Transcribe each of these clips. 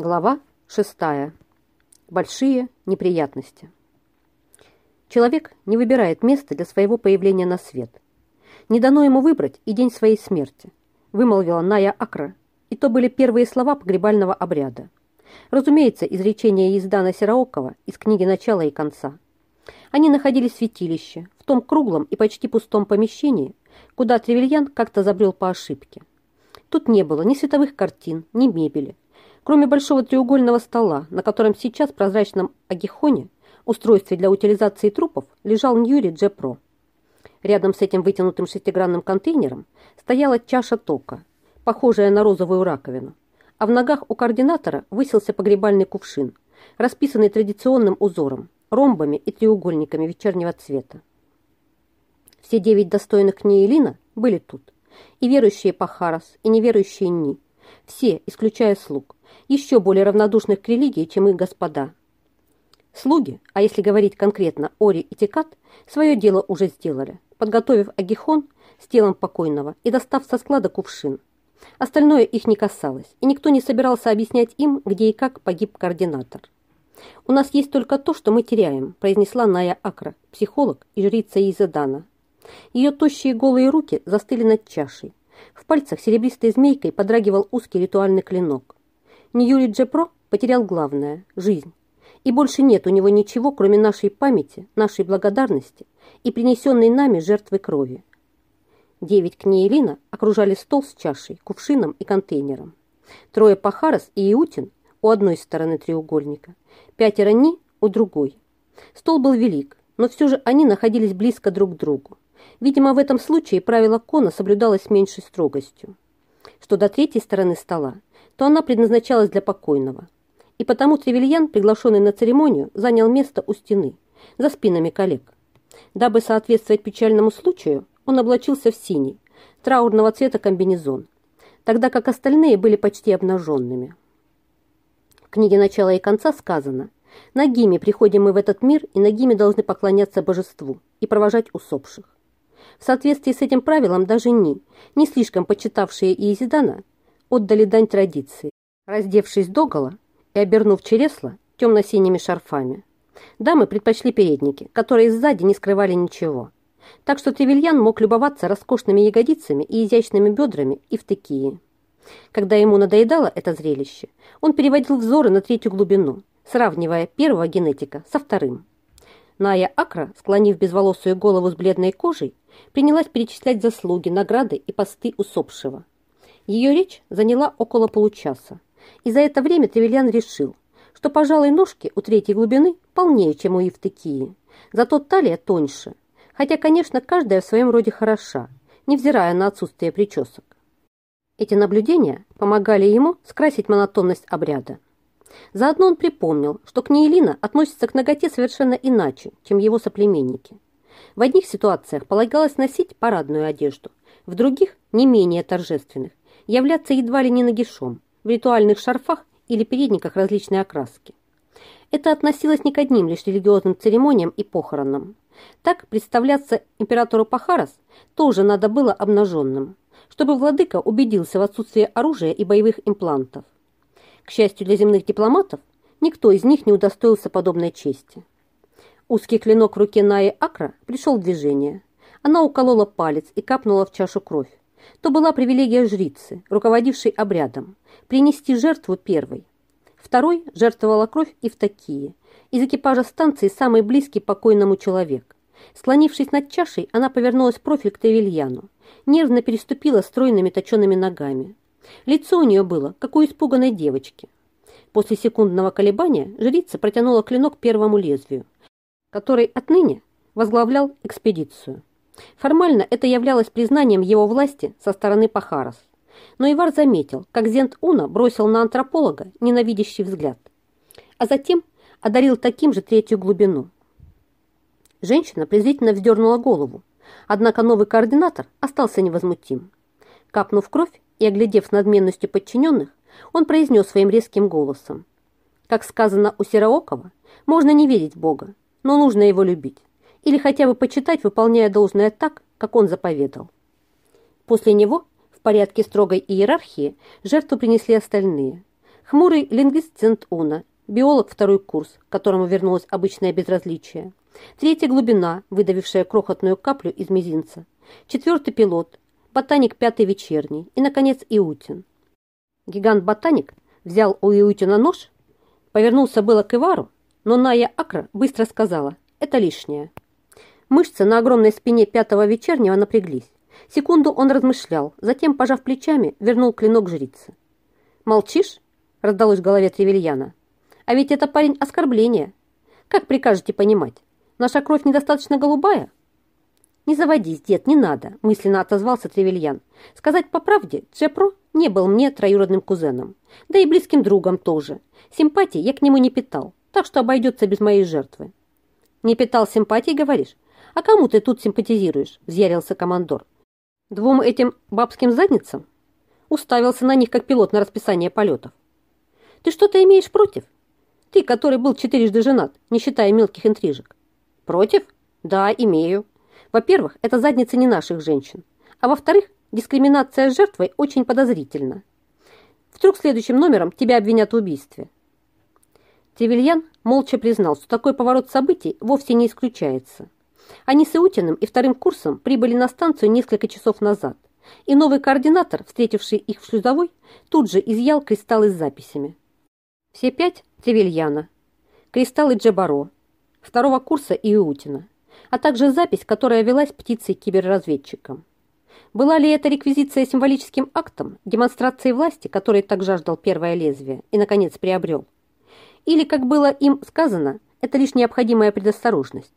Глава 6. Большие неприятности. Человек не выбирает место для своего появления на свет. Не дано ему выбрать и день своей смерти, вымолвила Ная Акра, и то были первые слова погребального обряда. Разумеется, изречение Издана Сераокова из книги «Начала и конца». Они находились в святилище, в том круглом и почти пустом помещении, куда Тревельян как-то забрел по ошибке. Тут не было ни световых картин, ни мебели, Кроме большого треугольного стола, на котором сейчас в прозрачном агихоне, устройстве для утилизации трупов, лежал Ньюри Джепро. Рядом с этим вытянутым шестигранным контейнером стояла чаша тока, похожая на розовую раковину, а в ногах у координатора высился погребальный кувшин, расписанный традиционным узором, ромбами и треугольниками вечернего цвета. Все девять достойных кней Элина были тут, и верующие Пахарас, и неверующие Ни, все, исключая слуг, еще более равнодушных к религии, чем их господа. Слуги, а если говорить конкретно Ори и Текат, свое дело уже сделали, подготовив агихон с телом покойного и достав со склада кувшин. Остальное их не касалось, и никто не собирался объяснять им, где и как погиб координатор. «У нас есть только то, что мы теряем», произнесла Ная Акра, психолог и жрица Изадана. Ее тощие голые руки застыли над чашей. В пальцах серебристой змейкой подрагивал узкий ритуальный клинок. Ньюри Джепро потерял главное – жизнь. И больше нет у него ничего, кроме нашей памяти, нашей благодарности и принесенной нами жертвы крови. Девять Книелина окружали стол с чашей, кувшином и контейнером. Трое Пахарас и Иутин у одной стороны треугольника, пятеро Ни у другой. Стол был велик, но все же они находились близко друг к другу. Видимо, в этом случае правило Кона соблюдалось меньшей строгостью. Что до третьей стороны стола, то она предназначалась для покойного. И потому Тревельян, приглашенный на церемонию, занял место у стены, за спинами коллег. Дабы соответствовать печальному случаю, он облачился в синий, траурного цвета комбинезон, тогда как остальные были почти обнаженными. В книге «Начала и конца» сказано «Нагими приходим мы в этот мир, и нагими должны поклоняться божеству и провожать усопших». В соответствии с этим правилом даже Ни, не слишком почитавшие Иезидана, отдали дань традиции, раздевшись догола и обернув чересла темно-синими шарфами. Дамы предпочли передники, которые сзади не скрывали ничего. Так что Тревельян мог любоваться роскошными ягодицами и изящными бедрами и в текии. Когда ему надоедало это зрелище, он переводил взоры на третью глубину, сравнивая первого генетика со вторым. Ная Акра, склонив безволосую голову с бледной кожей, принялась перечислять заслуги, награды и посты усопшего. Ее речь заняла около получаса, и за это время Тревельян решил, что, пожалуй, ножки у третьей глубины полнее, чем у Евтыкии, зато талия тоньше, хотя, конечно, каждая в своем роде хороша, невзирая на отсутствие причесок. Эти наблюдения помогали ему скрасить монотонность обряда. Заодно он припомнил, что Книелина относится к ноготе совершенно иначе, чем его соплеменники. В одних ситуациях полагалось носить парадную одежду, в других, не менее торжественных, являться едва ли не нагишом, в ритуальных шарфах или передниках различной окраски. Это относилось не к одним лишь религиозным церемониям и похоронам. Так представляться императору Пахарас тоже надо было обнаженным, чтобы владыка убедился в отсутствии оружия и боевых имплантов. К счастью для земных дипломатов, никто из них не удостоился подобной чести. Узкий клинок в руке Наи Акра пришел в движение. Она уколола палец и капнула в чашу кровь то была привилегия жрицы, руководившей обрядом, принести жертву первой. Второй жертвовала кровь и в такие. Из экипажа станции самый близкий покойному человек. Склонившись над чашей, она повернулась профиль к Тревельяну, нервно переступила стройными точеными ногами. Лицо у нее было, как у испуганной девочки. После секундного колебания жрица протянула клинок первому лезвию, который отныне возглавлял экспедицию. Формально это являлось признанием его власти со стороны Пахарас. Но Ивар заметил, как Зент Уна бросил на антрополога ненавидящий взгляд, а затем одарил таким же третью глубину. Женщина презрительно вздернула голову, однако новый координатор остался невозмутим. Капнув кровь и оглядев с надменностью подчиненных, он произнес своим резким голосом. Как сказано у Сероокова, можно не верить Бога, но нужно его любить или хотя бы почитать, выполняя должное так, как он заповедал. После него, в порядке строгой иерархии, жертву принесли остальные. Хмурый лингвист Цент-Уна, биолог второй курс, к которому вернулось обычное безразличие. Третья глубина, выдавившая крохотную каплю из мизинца. Четвертый пилот, ботаник пятый вечерний. И, наконец, Иутин. Гигант-ботаник взял у Иутина нож, повернулся было к Ивару, но Ная Акра быстро сказала «это лишнее». Мышцы на огромной спине пятого вечернего напряглись. Секунду он размышлял, затем, пожав плечами, вернул клинок жрицы. «Молчишь?» – раздалось в голове Тревельяна. «А ведь это парень оскорбление. Как прикажете понимать? Наша кровь недостаточно голубая?» «Не заводись, дед, не надо», – мысленно отозвался Тревельян. «Сказать по правде, Джепро не был мне троюродным кузеном, да и близким другом тоже. Симпатии я к нему не питал, так что обойдется без моей жертвы». «Не питал симпатии, говоришь? А кому ты тут симпатизируешь?» – взъярился командор. «Двум этим бабским задницам?» Уставился на них, как пилот на расписание полетов. «Ты что-то имеешь против? Ты, который был четырежды женат, не считая мелких интрижек». «Против? Да, имею. Во-первых, это задница не наших женщин. А во-вторых, дискриминация с жертвой очень подозрительна. Вдруг следующим номером тебя обвинят в убийстве. Тревельян молча признал, что такой поворот событий вовсе не исключается. Они с Иутиным и вторым курсом прибыли на станцию несколько часов назад, и новый координатор, встретивший их в шлюзовой, тут же изъял кристаллы с записями. Все пять Тревельяна, кристаллы Джабаро, второго курса и Иутина – а также запись, которая велась птицей-киберразведчиком. Была ли это реквизиция символическим актом, демонстрацией власти, которой так жаждал первое лезвие и, наконец, приобрел? Или, как было им сказано, это лишь необходимая предосторожность,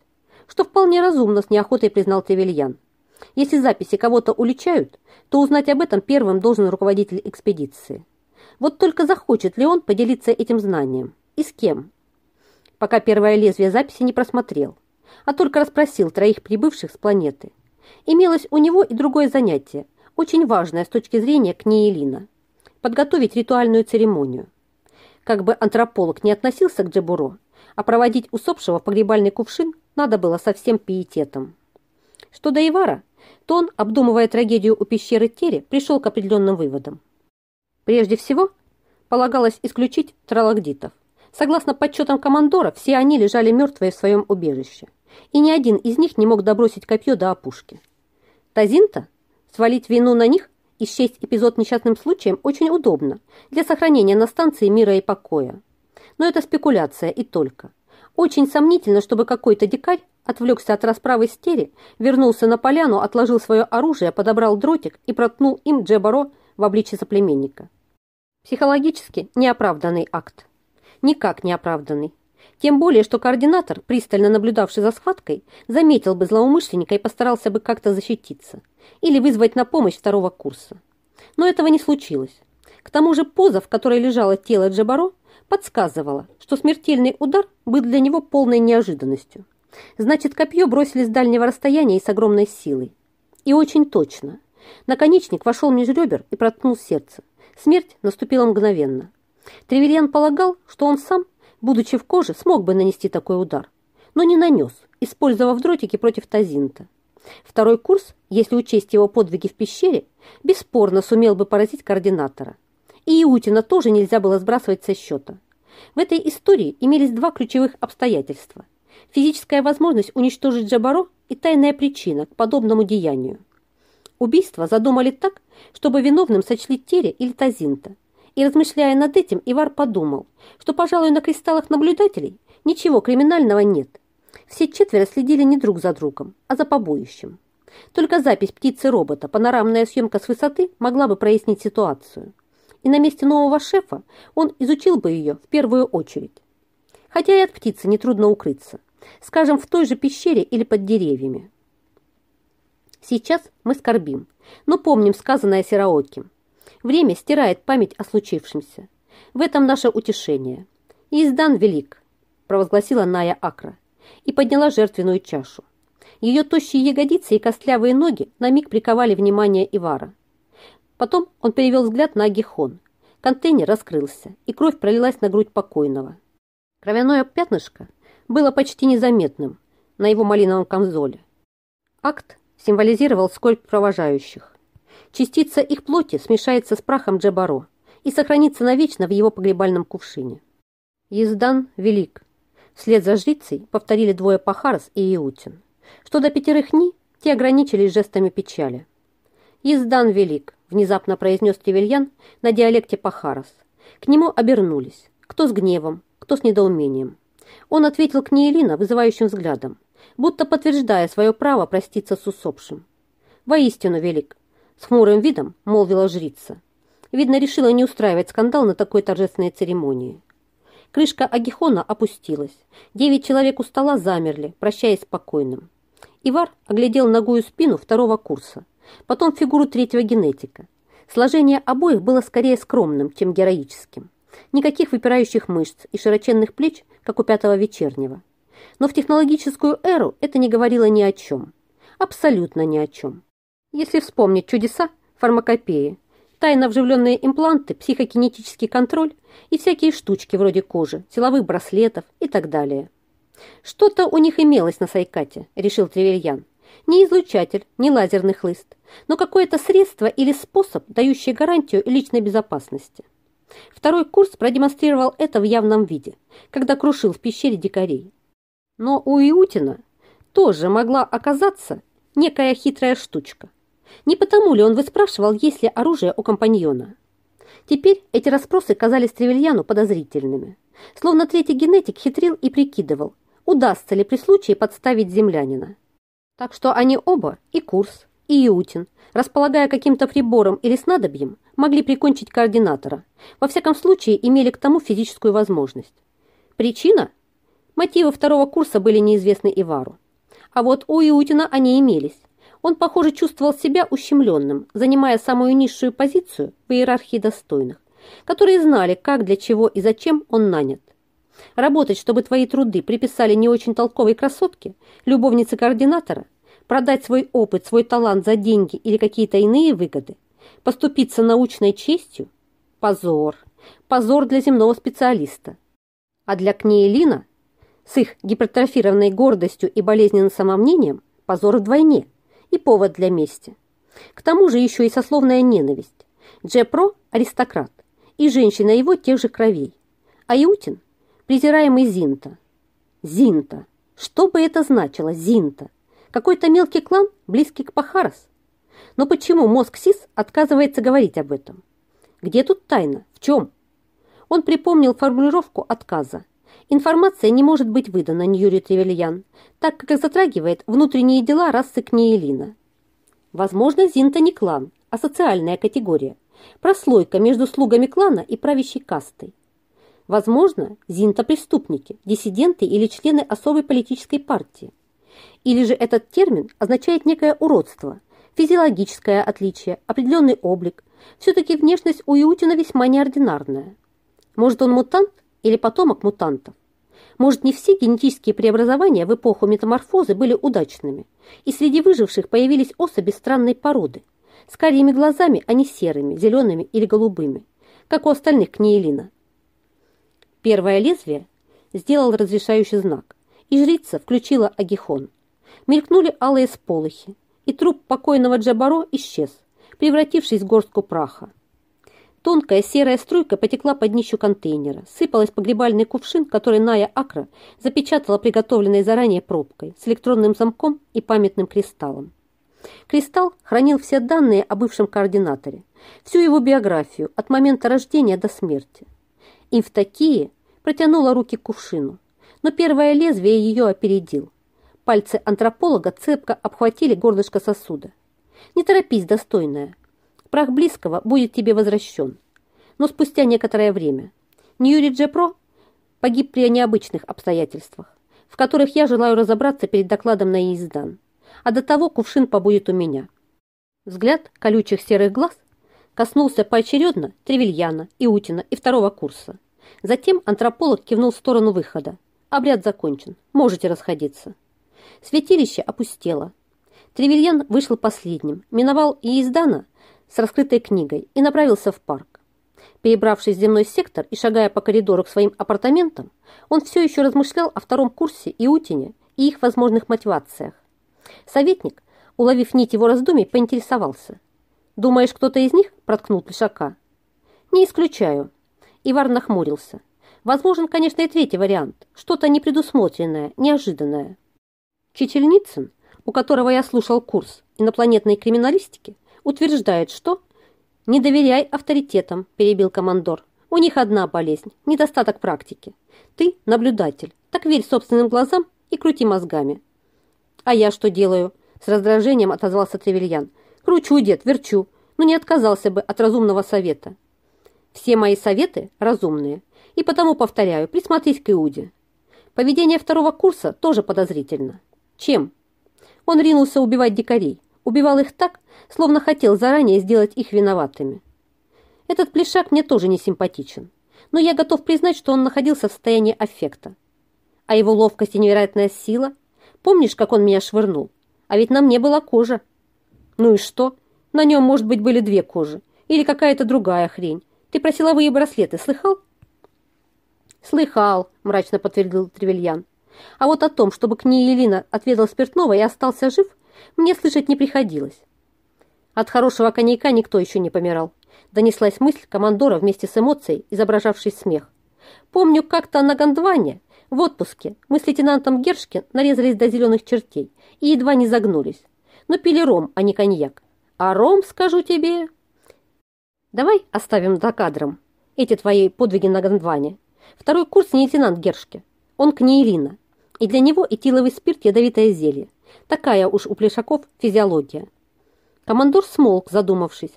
что вполне разумно с неохотой признал Тревельян. Если записи кого-то уличают, то узнать об этом первым должен руководитель экспедиции. Вот только захочет ли он поделиться этим знанием? И с кем? Пока первое лезвие записи не просмотрел а только расспросил троих прибывших с планеты. Имелось у него и другое занятие, очень важное с точки зрения Кнеелина – подготовить ритуальную церемонию. Как бы антрополог не относился к Джебуро, а проводить усопшего в погребальный кувшин надо было со всем пиететом. Что до Ивара, то он, обдумывая трагедию у пещеры Тере, пришел к определенным выводам. Прежде всего, полагалось исключить тралагдитов. Согласно подсчетам командора, все они лежали мертвые в своем убежище – и ни один из них не мог добросить копье до опушки. Тазинта свалить вину на них и счесть эпизод несчастным случаем очень удобно для сохранения на станции мира и покоя. Но это спекуляция и только. Очень сомнительно, чтобы какой-то дикарь отвлекся от расправы с Терри, вернулся на поляну, отложил свое оружие, подобрал дротик и проткнул им Джебаро в обличье соплеменника. Психологически неоправданный акт. Никак неоправданный. Тем более, что координатор, пристально наблюдавший за схваткой, заметил бы злоумышленника и постарался бы как-то защититься или вызвать на помощь второго курса. Но этого не случилось. К тому же поза, в которой лежало тело Джабаро, подсказывала, что смертельный удар был для него полной неожиданностью. Значит, копье бросили с дальнего расстояния и с огромной силой. И очень точно. Наконечник вошел меж ребер и проткнул сердце. Смерть наступила мгновенно. Тревельян полагал, что он сам будучи в коже, смог бы нанести такой удар, но не нанес, использовав дротики против Тазинта. Второй курс, если учесть его подвиги в пещере, бесспорно сумел бы поразить координатора. И Иутина тоже нельзя было сбрасывать со счета. В этой истории имелись два ключевых обстоятельства. Физическая возможность уничтожить Джабаро и тайная причина к подобному деянию. Убийство задумали так, чтобы виновным сочли Тере или Тазинта, и размышляя над этим, Ивар подумал, что, пожалуй, на кристаллах наблюдателей ничего криминального нет. Все четверо следили не друг за другом, а за побоищем. Только запись птицы-робота, панорамная съемка с высоты могла бы прояснить ситуацию. И на месте нового шефа он изучил бы ее в первую очередь. Хотя и от птицы нетрудно укрыться. Скажем, в той же пещере или под деревьями. Сейчас мы скорбим, но помним сказанное Сераоким. Время стирает память о случившемся. В этом наше утешение. Издан велик, провозгласила Ная Акра и подняла жертвенную чашу. Ее тощие ягодицы и костлявые ноги на миг приковали внимание Ивара. Потом он перевел взгляд на Агихон. Контейнер раскрылся, и кровь пролилась на грудь покойного. Кровяное пятнышко было почти незаметным на его малиновом камзоле. Акт символизировал скорбь провожающих. Частица их плоти смешается с прахом Джабаро и сохранится навечно в его погребальном кувшине. Ездан велик. Вслед за жрицей повторили двое Пахарас и Иутин. Что до пятерых Ни, те ограничились жестами печали. «Ездан велик», — внезапно произнес Тревельян на диалекте Пахарас. К нему обернулись, кто с гневом, кто с недоумением. Он ответил к Неелина вызывающим взглядом, будто подтверждая свое право проститься с усопшим. «Воистину велик», — с хмурым видом молвила жрица. Видно, решила не устраивать скандал на такой торжественной церемонии. Крышка агихона опустилась. Девять человек у стола замерли, прощаясь спокойным. Ивар оглядел ногую спину второго курса, потом фигуру третьего генетика. Сложение обоих было скорее скромным, чем героическим. Никаких выпирающих мышц и широченных плеч, как у пятого вечернего. Но в технологическую эру это не говорило ни о чем. Абсолютно ни о чем. Если вспомнить чудеса фармакопеи, тайно вживленные импланты, психокинетический контроль и всякие штучки вроде кожи, силовых браслетов и так далее. Что-то у них имелось на Сайкате, решил Тревельян. Не излучатель, не лазерный хлыст, но какое-то средство или способ, дающий гарантию личной безопасности. Второй курс продемонстрировал это в явном виде, когда крушил в пещере дикарей. Но у Иутина тоже могла оказаться некая хитрая штучка. Не потому ли он выспрашивал, есть ли оружие у компаньона? Теперь эти расспросы казались Тревельяну подозрительными. Словно третий генетик хитрил и прикидывал, удастся ли при случае подставить землянина. Так что они оба, и Курс, и Иутин, располагая каким-то прибором или снадобьем, могли прикончить координатора. Во всяком случае, имели к тому физическую возможность. Причина? Мотивы второго курса были неизвестны Ивару. А вот у Иутина они имелись. Он, похоже, чувствовал себя ущемленным, занимая самую низшую позицию в иерархии достойных, которые знали, как, для чего и зачем он нанят. Работать, чтобы твои труды приписали не очень толковой красотке, любовнице координатора, продать свой опыт, свой талант за деньги или какие-то иные выгоды, поступиться научной честью – позор. Позор для земного специалиста. А для Кнеелина с их гипертрофированной гордостью и болезненным самомнением позор вдвойне и повод для мести. К тому же еще и сословная ненависть. Джепро – аристократ, и женщина его тех же кровей. А Иутин – презираемый Зинта. Зинта. Что бы это значило, Зинта? Какой-то мелкий клан, близкий к Пахарас? Но почему мозг Сис отказывается говорить об этом? Где тут тайна? В чем? Он припомнил формулировку отказа. Информация не может быть выдана Ньюри Тревельян, так как затрагивает внутренние дела расы Книелина. Возможно, Зинта не клан, а социальная категория. Прослойка между слугами клана и правящей кастой. Возможно, зинта-преступники, диссиденты или члены особой политической партии. Или же этот термин означает некое уродство, физиологическое отличие, определенный облик. Все-таки внешность у Иутина весьма неординарная. Может, он мутант или потомок мутантов? Может, не все генетические преобразования в эпоху метаморфозы были удачными, и среди выживших появились особи странной породы, с карими глазами, а не серыми, зелеными или голубыми, как у остальных книелина. Первое лезвие сделал разрешающий знак, и жрица включила агихон. Мелькнули алые сполохи, и труп покойного Джабаро исчез, превратившись в горстку праха. Тонкая серая струйка потекла под днищу контейнера, сыпалась погребальный кувшин, который Ная Акра запечатала приготовленной заранее пробкой с электронным замком и памятным кристаллом. Кристалл хранил все данные о бывшем координаторе, всю его биографию от момента рождения до смерти. И протянула руки к кувшину, но первое лезвие ее опередил. Пальцы антрополога цепко обхватили горлышко сосуда. «Не торопись, достойная. Прах близкого будет тебе возвращен. Но спустя некоторое время. Ньюри Джепро погиб при необычных обстоятельствах, в которых я желаю разобраться перед докладом на Издан. А до того кувшин побудет у меня». Взгляд колючих серых глаз коснулся поочередно Тревельяна, Иутина и второго курса. Затем антрополог кивнул в сторону выхода. Обряд закончен. Можете расходиться. Святилище опустело. Тревельян вышел последним, миновал Иездана с раскрытой книгой и направился в парк. Перебравшись в земной сектор и шагая по коридору к своим апартаментам, он все еще размышлял о втором курсе Иутине и их возможных мотивациях. Советник, уловив нить его раздумий, поинтересовался – Думаешь, кто-то из них проткнул плешака? Не исключаю. Ивар нахмурился. Возможен, конечно, и третий вариант. Что-то непредусмотренное, неожиданное. Чительницын, у которого я слушал курс инопланетной криминалистики, утверждает, что... «Не доверяй авторитетам», – перебил командор. «У них одна болезнь – недостаток практики. Ты – наблюдатель, так верь собственным глазам и крути мозгами». «А я что делаю?» – с раздражением отозвался Тревельян. «Кручу, дед, верчу, но не отказался бы от разумного совета». «Все мои советы разумные, и потому повторяю, присмотрись к Иуде. Поведение второго курса тоже подозрительно. Чем? Он ринулся убивать дикарей, убивал их так, словно хотел заранее сделать их виноватыми. Этот плешак мне тоже не симпатичен, но я готов признать, что он находился в состоянии аффекта. А его ловкость и невероятная сила? Помнишь, как он меня швырнул? А ведь на мне была кожа. Ну и что? На нем, может быть, были две кожи. Или какая-то другая хрень. Ты про силовые браслеты слыхал? Слыхал, мрачно подтвердил Тревельян. А вот о том, чтобы к ней Елина отведал спиртного и остался жив, мне слышать не приходилось. От хорошего коньяка никто еще не помирал. Донеслась мысль командора вместе с эмоцией, изображавшей смех. Помню, как-то на Гондване, в отпуске, мы с лейтенантом Гершки нарезались до зеленых чертей и едва не загнулись. Но пили ром, а не коньяк. А ром, скажу тебе... Давай оставим за кадром эти твои подвиги на Гондване. Второй курс не лейтенант Гершки. Он книелина. И для него этиловый спирт – ядовитое зелье. Такая уж у плешаков физиология. Командор смолк, задумавшись.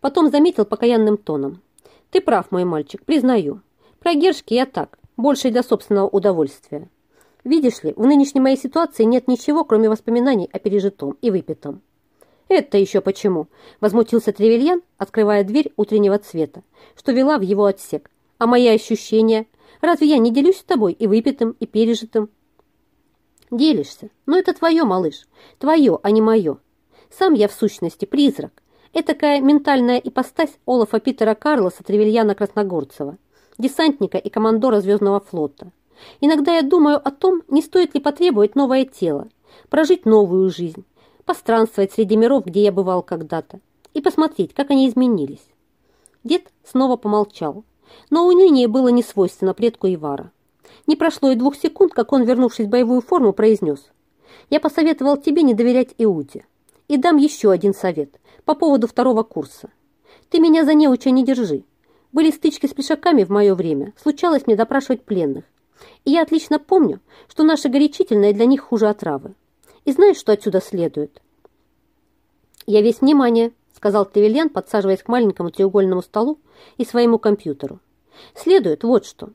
Потом заметил покаянным тоном. «Ты прав, мой мальчик, признаю. Про Гершки я так, больше для собственного удовольствия. Видишь ли, в нынешней моей ситуации нет ничего, кроме воспоминаний о пережитом и выпитом». «Это еще почему?» – возмутился Тревельян, открывая дверь утреннего цвета, что вела в его отсек. «А мои ощущения? Разве я не делюсь с тобой и выпитым, и пережитым?» «Делишься. Но это твое, малыш. Твое, а не мое. Сам я в сущности призрак. Этакая ментальная ипостась Олафа Питера Карлоса Тревельяна Красногорцева, десантника и командора Звездного флота. Иногда я думаю о том, не стоит ли потребовать новое тело, прожить новую жизнь, постранствовать среди миров, где я бывал когда-то, и посмотреть, как они изменились. Дед снова помолчал, но уныние было не свойственно предку Ивара. Не прошло и двух секунд, как он, вернувшись в боевую форму, произнес «Я посоветовал тебе не доверять Иуде. И дам еще один совет по поводу второго курса. Ты меня за неуча не держи. Были стычки с плешаками в мое время, случалось мне допрашивать пленных. И я отлично помню, что наше горячительное для них хуже отравы. И знаешь, что отсюда следует?» «Я весь внимание», — сказал Тревельян, подсаживаясь к маленькому треугольному столу и своему компьютеру. «Следует вот что.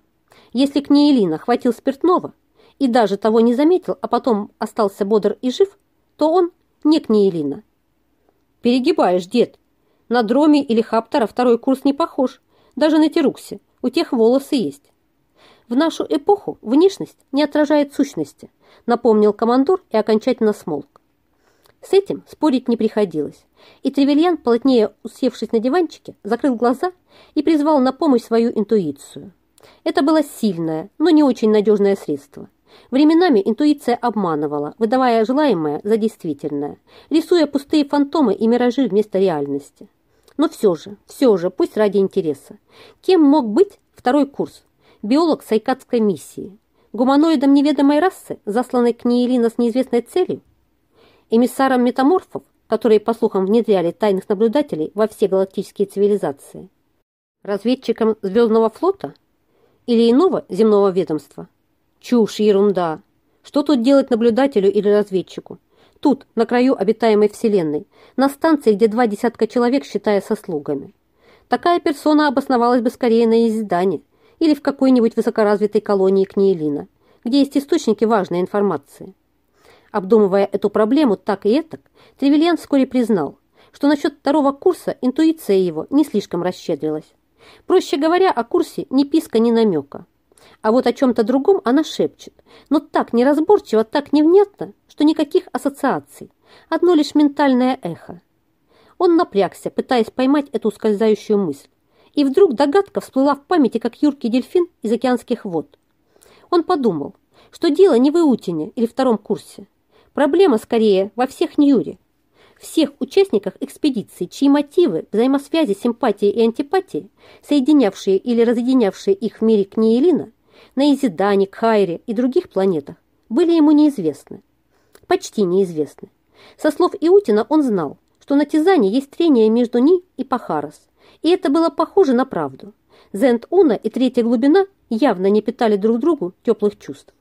Если к Неелина хватил спиртного и даже того не заметил, а потом остался бодр и жив, то он не Книелина. Перегибаешь, дед. На Дроме или Хаптора второй курс не похож. Даже на Теруксе. У тех волосы есть. В нашу эпоху внешность не отражает сущности, напомнил командор и окончательно смолк. С этим спорить не приходилось, и Тревельян, плотнее усевшись на диванчике, закрыл глаза и призвал на помощь свою интуицию. Это было сильное, но не очень надежное средство – Временами интуиция обманывала, выдавая желаемое за действительное, рисуя пустые фантомы и миражи вместо реальности. Но все же, все же, пусть ради интереса. Кем мог быть второй курс? Биолог сайкадской миссии. Гуманоидом неведомой расы, засланной к Неелина с неизвестной целью? Эмиссаром метаморфов, которые, по слухам, внедряли тайных наблюдателей во все галактические цивилизации? Разведчиком Звездного флота? Или иного земного ведомства? Чушь, ерунда. Что тут делать наблюдателю или разведчику? Тут, на краю обитаемой Вселенной, на станции, где два десятка человек, считая сослугами. Такая персона обосновалась бы скорее на Издане или в какой-нибудь высокоразвитой колонии Книелина, где есть источники важной информации. Обдумывая эту проблему так и этак, Тревельян вскоре признал, что насчет второго курса интуиция его не слишком расщедрилась. Проще говоря, о курсе ни писка, ни намека. А вот о чем-то другом она шепчет, но так неразборчиво, так невнятно, что никаких ассоциаций, одно лишь ментальное эхо. Он напрягся, пытаясь поймать эту ускользающую мысль, и вдруг догадка всплыла в памяти, как юркий дельфин из океанских вод. Он подумал, что дело не в Иутине или втором курсе. Проблема скорее во всех Ньюре. Всех участниках экспедиции, чьи мотивы, взаимосвязи, симпатии и антипатии, соединявшие или разъединявшие их в мире Книелина, на Изидане, Кайре и других планетах, были ему неизвестны. Почти неизвестны. Со слов Иутина он знал, что на Тизане есть трение между Ни и Пахарос, и это было похоже на правду. Зент-Уна и Третья глубина явно не питали друг другу теплых чувств.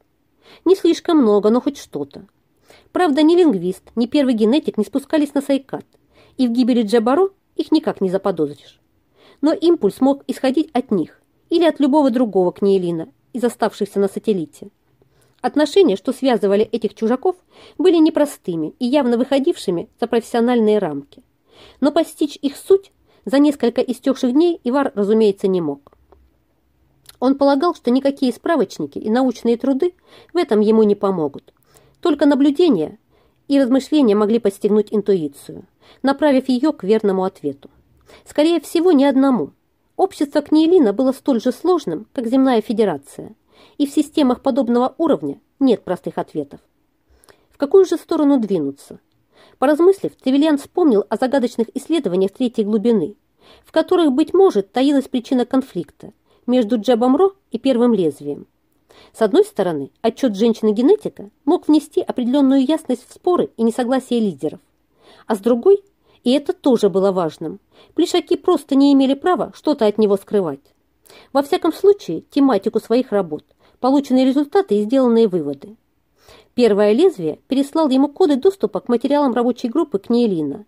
Не слишком много, но хоть что-то. Правда, ни лингвист, ни первый генетик не спускались на Сайкат, и в гибели Джабаро их никак не заподозришь. Но импульс мог исходить от них или от любого другого книелина из оставшихся на сателлите. Отношения, что связывали этих чужаков, были непростыми и явно выходившими за профессиональные рамки. Но постичь их суть за несколько истекших дней Ивар, разумеется, не мог. Он полагал, что никакие справочники и научные труды в этом ему не помогут. Только наблюдения и размышления могли подстегнуть интуицию, направив ее к верному ответу. Скорее всего, ни одному. Общество Книелина было столь же сложным, как земная федерация, и в системах подобного уровня нет простых ответов. В какую же сторону двинуться? Поразмыслив, Тревельян вспомнил о загадочных исследованиях третьей глубины, в которых, быть может, таилась причина конфликта между Джебом Ро и первым лезвием. С одной стороны, отчет женщины-генетика мог внести определенную ясность в споры и несогласие лидеров, а с другой, и это тоже было важным, плешаки просто не имели права что-то от него скрывать. Во всяком случае, тематику своих работ, полученные результаты и сделанные выводы. Первое лезвие переслал ему коды доступа к материалам рабочей группы Книелина.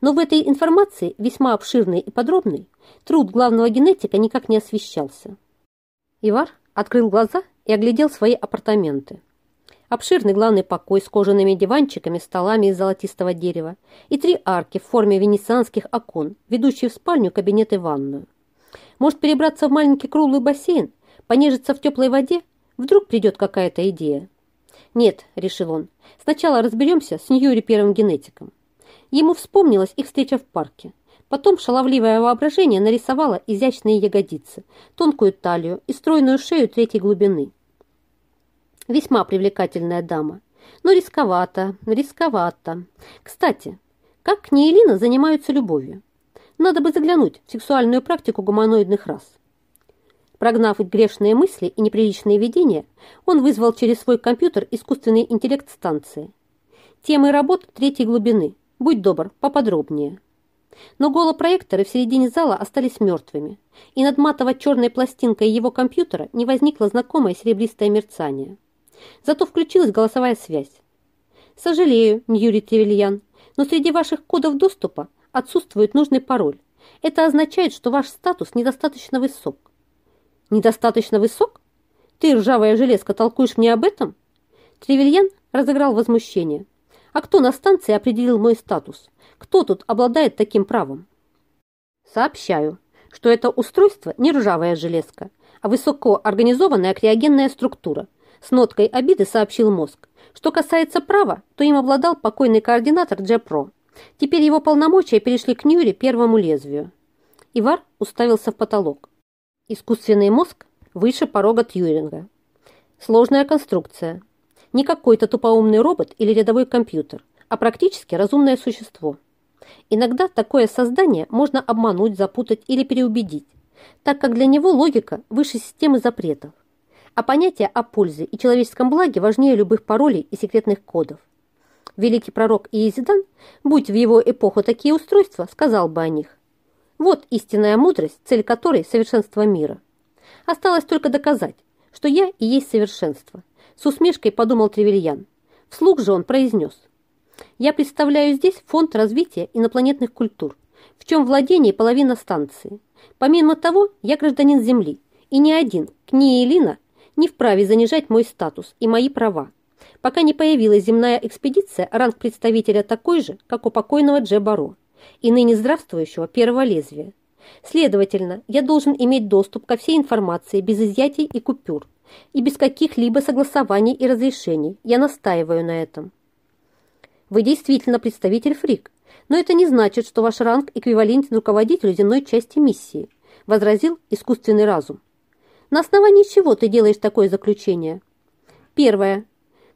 Но в этой информации, весьма обширной и подробной, труд главного генетика никак не освещался. Ивар открыл глаза и оглядел свои апартаменты. Обширный главный покой с кожаными диванчиками, столами из золотистого дерева и три арки в форме венецианских окон, ведущие в спальню, кабинет и ванную. Может перебраться в маленький круглый бассейн, понежиться в теплой воде? Вдруг придет какая-то идея. «Нет», — решил он, — «сначала разберемся с Ньюри первым генетиком». Ему вспомнилась их встреча в парке. Потом шаловливое воображение нарисовало изящные ягодицы, тонкую талию и стройную шею третьей глубины. Весьма привлекательная дама. Но рисковато, рисковато. Кстати, как Неэлина занимаются любовью? Надо бы заглянуть в сексуальную практику гуманоидных рас. Прогнав грешные мысли и неприличные видения, он вызвал через свой компьютер искусственный интеллект станции. Темы работ третьей глубины. Будь добр, поподробнее. Но голопроекторы в середине зала остались мертвыми, и над матово-черной пластинкой его компьютера не возникло знакомое серебристое мерцание. Зато включилась голосовая связь. «Сожалею, Ньюри Тревельян, но среди ваших кодов доступа отсутствует нужный пароль. Это означает, что ваш статус недостаточно высок. Недостаточно высок? Ты, ржавая железка, толкуешь мне об этом? Тревельян разыграл возмущение. А кто на станции определил мой статус? Кто тут обладает таким правом? Сообщаю, что это устройство не ржавая железка, а высокоорганизованная криогенная структура. С ноткой обиды сообщил мозг. Что касается права, то им обладал покойный координатор Джепро. Теперь его полномочия перешли к Ньюри первому лезвию. Ивар уставился в потолок. Искусственный мозг выше порога Тьюринга. Сложная конструкция. Не какой-то тупоумный робот или рядовой компьютер, а практически разумное существо. Иногда такое создание можно обмануть, запутать или переубедить, так как для него логика выше системы запретов, а понятие о пользе и человеческом благе важнее любых паролей и секретных кодов. Великий пророк Иезидан, будь в его эпоху такие устройства, сказал бы о них. Вот истинная мудрость, цель которой – совершенство мира. Осталось только доказать, что я и есть совершенство. С усмешкой подумал Тревельян. Вслух же он произнес. Я представляю здесь фонд развития инопланетных культур, в чем владение половина станции. Помимо того, я гражданин Земли, и ни один, Кния Элина, не вправе занижать мой статус и мои права, пока не появилась земная экспедиция, ранг представителя такой же, как у покойного Дже Баро и ныне здравствующего первого лезвия. Следовательно, я должен иметь доступ ко всей информации без изъятий и купюр, и без каких-либо согласований и разрешений. Я настаиваю на этом. Вы действительно представитель ФРИК, но это не значит, что ваш ранг эквивалентен руководителю земной части миссии, возразил искусственный разум. На основании чего ты делаешь такое заключение? Первое.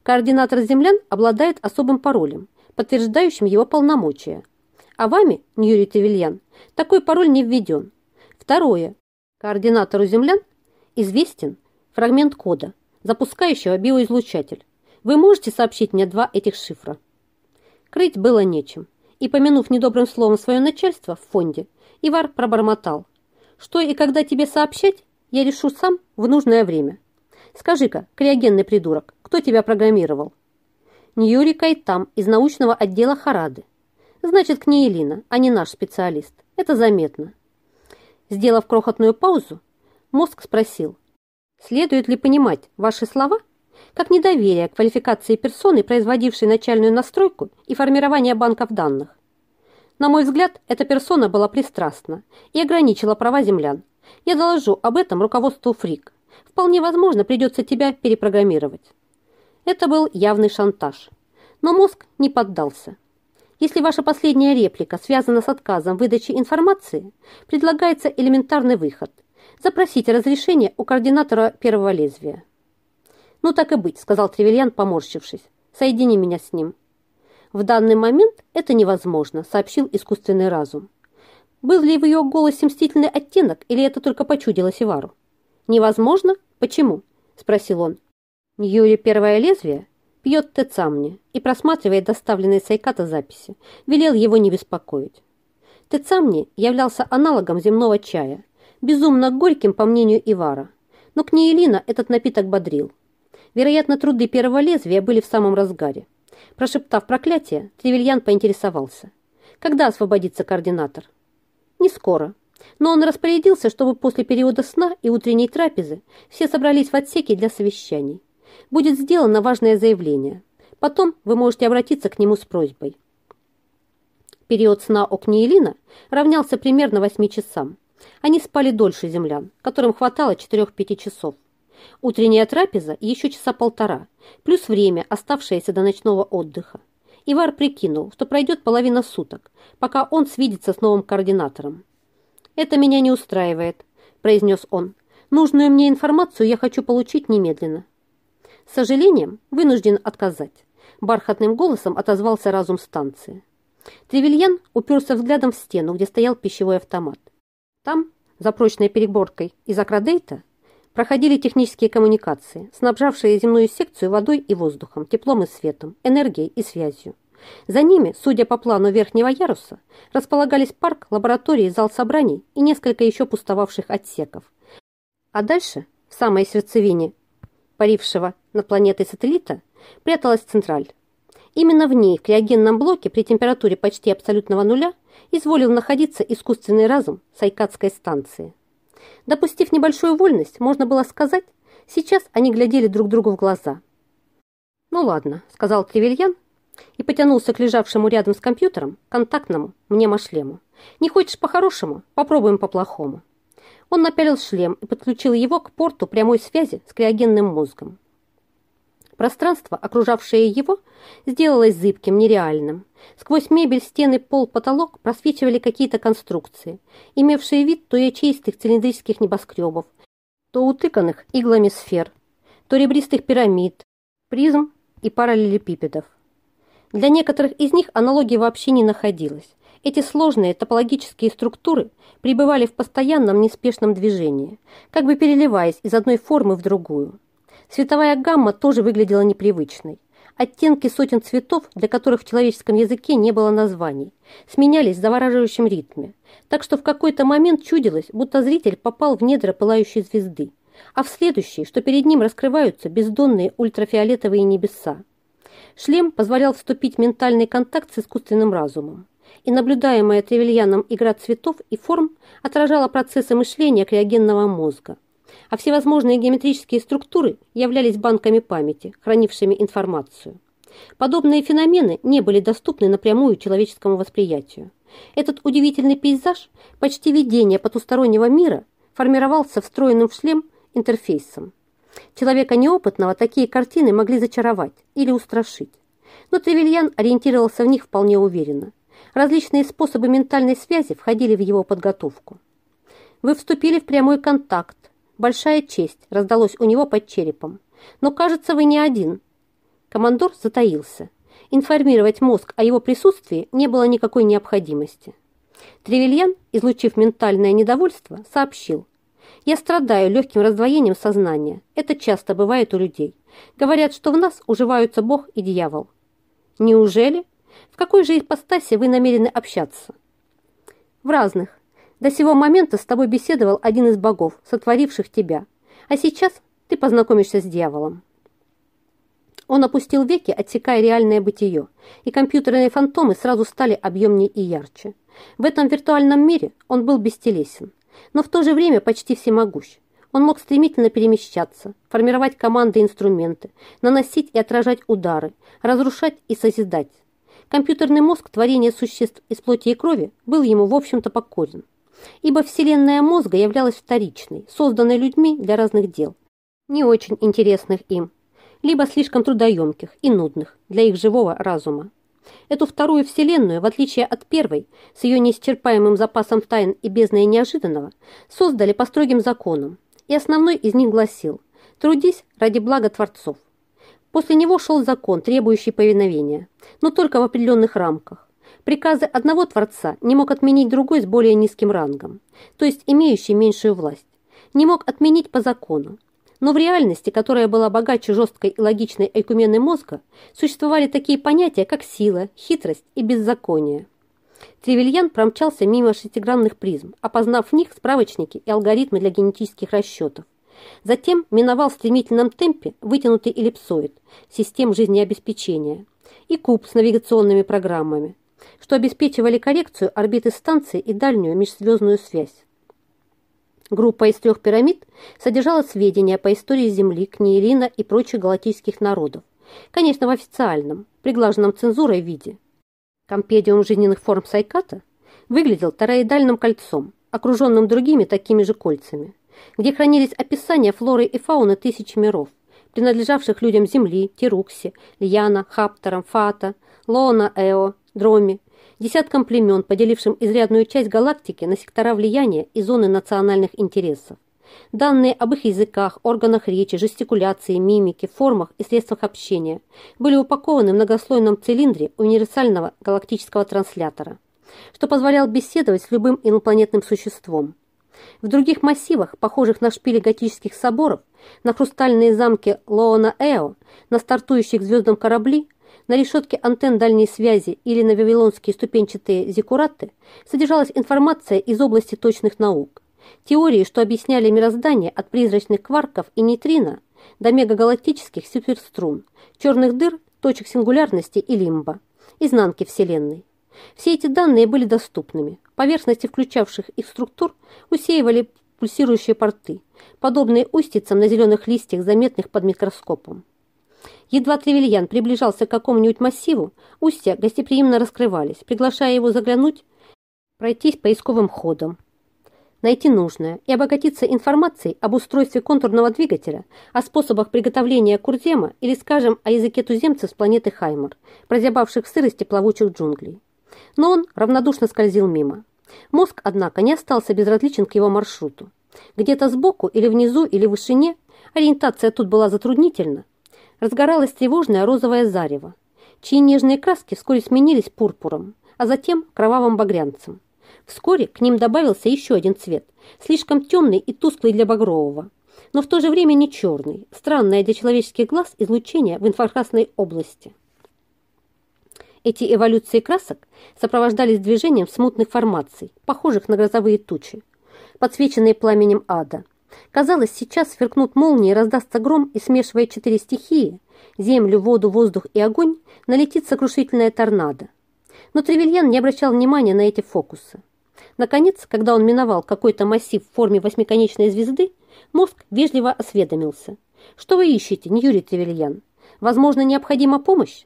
Координатор землян обладает особым паролем, подтверждающим его полномочия. А вами, Ньюри Тевильян, такой пароль не введен. Второе. Координатору землян известен фрагмент кода, запускающего биоизлучатель. Вы можете сообщить мне два этих шифра? Крыть было нечем, и, помянув недобрым словом свое начальство в фонде, Ивар пробормотал. Что и когда тебе сообщать, я решу сам в нужное время. Скажи-ка, криогенный придурок, кто тебя программировал? Ньюри Кайтам из научного отдела Харады. Значит, к ней Элина, а не наш специалист. Это заметно. Сделав крохотную паузу, мозг спросил, следует ли понимать ваши слова как недоверие к квалификации персоны, производившей начальную настройку и формирование банков данных. На мой взгляд, эта персона была пристрастна и ограничила права землян. Я доложу об этом руководству ФРИК. Вполне возможно, придется тебя перепрограммировать. Это был явный шантаж. Но мозг не поддался. Если ваша последняя реплика связана с отказом выдачи информации, предлагается элементарный выход. Запросите разрешение у координатора первого лезвия. «Ну так и быть», — сказал Тревельян, поморщившись. «Соедини меня с ним». «В данный момент это невозможно», — сообщил искусственный разум. Был ли в ее голосе мстительный оттенок, или это только почудилось Ивару? «Невозможно? Почему?» – спросил он. Юрий Первое Лезвие пьет Тецамни и просматривает доставленные Сайката записи. Велел его не беспокоить. Тецамни являлся аналогом земного чая, безумно горьким, по мнению Ивара. Но к Неелина этот напиток бодрил. Вероятно, труды Первого Лезвия были в самом разгаре. Прошептав проклятие, Тревельян поинтересовался. Когда освободится координатор? Не скоро, но он распорядился, чтобы после периода сна и утренней трапезы все собрались в отсеке для совещаний. Будет сделано важное заявление. Потом вы можете обратиться к нему с просьбой. Период сна Окниелина равнялся примерно 8 часам. Они спали дольше землян, которым хватало 4-5 часов. Утренняя трапеза еще часа полтора, плюс время, оставшееся до ночного отдыха. Ивар прикинул, что пройдет половина суток, пока он свидится с новым координатором. «Это меня не устраивает», – произнес он. «Нужную мне информацию я хочу получить немедленно». С сожалением, вынужден отказать. Бархатным голосом отозвался разум станции. Тревельян уперся взглядом в стену, где стоял пищевой автомат. Там, за прочной переборкой из акродейта, проходили технические коммуникации, снабжавшие земную секцию водой и воздухом, теплом и светом, энергией и связью. За ними, судя по плану верхнего яруса, располагались парк, лаборатории, зал собраний и несколько еще пустовавших отсеков. А дальше, в самой сердцевине парившего над планетой сателлита, пряталась централь. Именно в ней, в криогенном блоке, при температуре почти абсолютного нуля, изволил находиться искусственный разум Сайкадской станции. Допустив небольшую вольность, можно было сказать, сейчас они глядели друг другу в глаза. «Ну ладно», — сказал Тревельян, и потянулся к лежавшему рядом с компьютером контактному мнемошлему. «Не хочешь по-хорошему? Попробуем по-плохому». Он напялил шлем и подключил его к порту прямой связи с криогенным мозгом. Пространство, окружавшее его, сделалось зыбким, нереальным. Сквозь мебель, стены, пол, потолок просвечивали какие-то конструкции, имевшие вид то ячеистых цилиндрических небоскребов, то утыканных иглами сфер, то ребристых пирамид, призм и параллелепипедов. Для некоторых из них аналогии вообще не находилось. Эти сложные топологические структуры пребывали в постоянном неспешном движении, как бы переливаясь из одной формы в другую. Световая гамма тоже выглядела непривычной. Оттенки сотен цветов, для которых в человеческом языке не было названий, сменялись в завораживающем ритме, так что в какой-то момент чудилось, будто зритель попал в недра пылающей звезды, а в следующий, что перед ним раскрываются бездонные ультрафиолетовые небеса. Шлем позволял вступить в ментальный контакт с искусственным разумом, и наблюдаемая Тревельяном игра цветов и форм отражала процессы мышления криогенного мозга, а всевозможные геометрические структуры являлись банками памяти, хранившими информацию. Подобные феномены не были доступны напрямую человеческому восприятию. Этот удивительный пейзаж, почти видение потустороннего мира, формировался встроенным в шлем интерфейсом. Человека неопытного такие картины могли зачаровать или устрашить. Но Тревельян ориентировался в них вполне уверенно. Различные способы ментальной связи входили в его подготовку. «Вы вступили в прямой контакт. Большая честь», раздалось у него под черепом. «Но, кажется, вы не один». Командор затаился. информировать мозг о его присутствии не было никакой необходимости. Тревельян, излучив ментальное недовольство, сообщил. «Я страдаю легким раздвоением сознания. Это часто бывает у людей. Говорят, что в нас уживаются Бог и дьявол». «Неужели? В какой же ипостаси вы намерены общаться?» «В разных. До сего момента с тобой беседовал один из богов, сотворивших тебя. А сейчас ты познакомишься с дьяволом». Он опустил веки, отсекая реальное бытие, и компьютерные фантомы сразу стали объемнее и ярче. В этом виртуальном мире он был бестелесен, но в то же время почти всемогущ. Он мог стремительно перемещаться, формировать команды и инструменты, наносить и отражать удары, разрушать и созидать. Компьютерный мозг творения существ из плоти и крови был ему, в общем-то, покорен. Ибо вселенная мозга являлась вторичной, созданной людьми для разных дел, не очень интересных им, либо слишком трудоемких и нудных для их живого разума. Эту вторую вселенную, в отличие от первой, с ее неисчерпаемым запасом тайн и бездной неожиданного, создали по строгим законам, и основной из них гласил «Трудись ради блага Творцов». После него шел закон, требующий повиновения, но только в определенных рамках. Приказы одного Творца не мог отменить другой с более низким рангом, то есть имеющий меньшую власть. Не мог отменить по закону, но в реальности, которая была богаче жесткой и логичной айкумены мозга, существовали такие понятия, как сила, хитрость и беззаконие. Тревельян промчался мимо шестигранных призм, опознав в них справочники и алгоритмы для генетических расчетов. Затем миновал в стремительном темпе вытянутый эллипсоид систем жизнеобеспечения и куб с навигационными программами, что обеспечивали коррекцию орбиты станции и дальнюю межзвездную связь. Группа из трех пирамид содержала сведения по истории Земли, Книелина и прочих галактических народов. Конечно, в официальном, приглаженном цензурой виде. Компедиум жизненных форм Сайката выглядел тороидальным кольцом, окруженным другими такими же кольцами, где хранились описания флоры и фауны тысяч миров, принадлежавших людям Земли, Тирукси, Льяна, Хаптерам, Фата, Лона, Эо, Дроми, десяткам племен, поделившим изрядную часть галактики на сектора влияния и зоны национальных интересов. Данные об их языках, органах речи, жестикуляции, мимике, формах и средствах общения были упакованы в многослойном цилиндре универсального галактического транслятора, что позволял беседовать с любым инопланетным существом. В других массивах, похожих на шпили готических соборов, на хрустальные замки Лоона-Эо, на стартующих звездном корабли, на решетке антенн дальней связи или на вавилонские ступенчатые зиккураты содержалась информация из области точных наук. Теории, что объясняли мироздание от призрачных кварков и нейтрино до мегагалактических суперструн, черных дыр, точек сингулярности и лимба, изнанки Вселенной. Все эти данные были доступными. Поверхности включавших их структур усеивали пульсирующие порты, подобные устицам на зеленых листьях, заметных под микроскопом. Едва Тревельян приближался к какому-нибудь массиву, устья гостеприимно раскрывались, приглашая его заглянуть, пройтись поисковым ходом, найти нужное и обогатиться информацией об устройстве контурного двигателя, о способах приготовления курзема или, скажем, о языке туземцев с планеты Хаймар, прозябавших в сырости плавучих джунглей. Но он равнодушно скользил мимо. Мозг, однако, не остался безразличен к его маршруту. Где-то сбоку или внизу или в вышине, ориентация тут была затруднительна, разгоралось тревожное розовое зарево, чьи нежные краски вскоре сменились пурпуром, а затем кровавым багрянцем. Вскоре к ним добавился еще один цвет, слишком темный и тусклый для багрового, но в то же время не черный, странное для человеческих глаз излучение в инфракрасной области. Эти эволюции красок сопровождались движением смутных формаций, похожих на грозовые тучи, подсвеченные пламенем ада – Казалось, сейчас сверкнут молнии, раздастся гром, и, смешивая четыре стихии – землю, воду, воздух и огонь – налетит сокрушительная торнадо. Но Тревельян не обращал внимания на эти фокусы. Наконец, когда он миновал какой-то массив в форме восьмиконечной звезды, мозг вежливо осведомился. «Что вы ищете, Ньюри Тревельян? Возможно, необходима помощь?»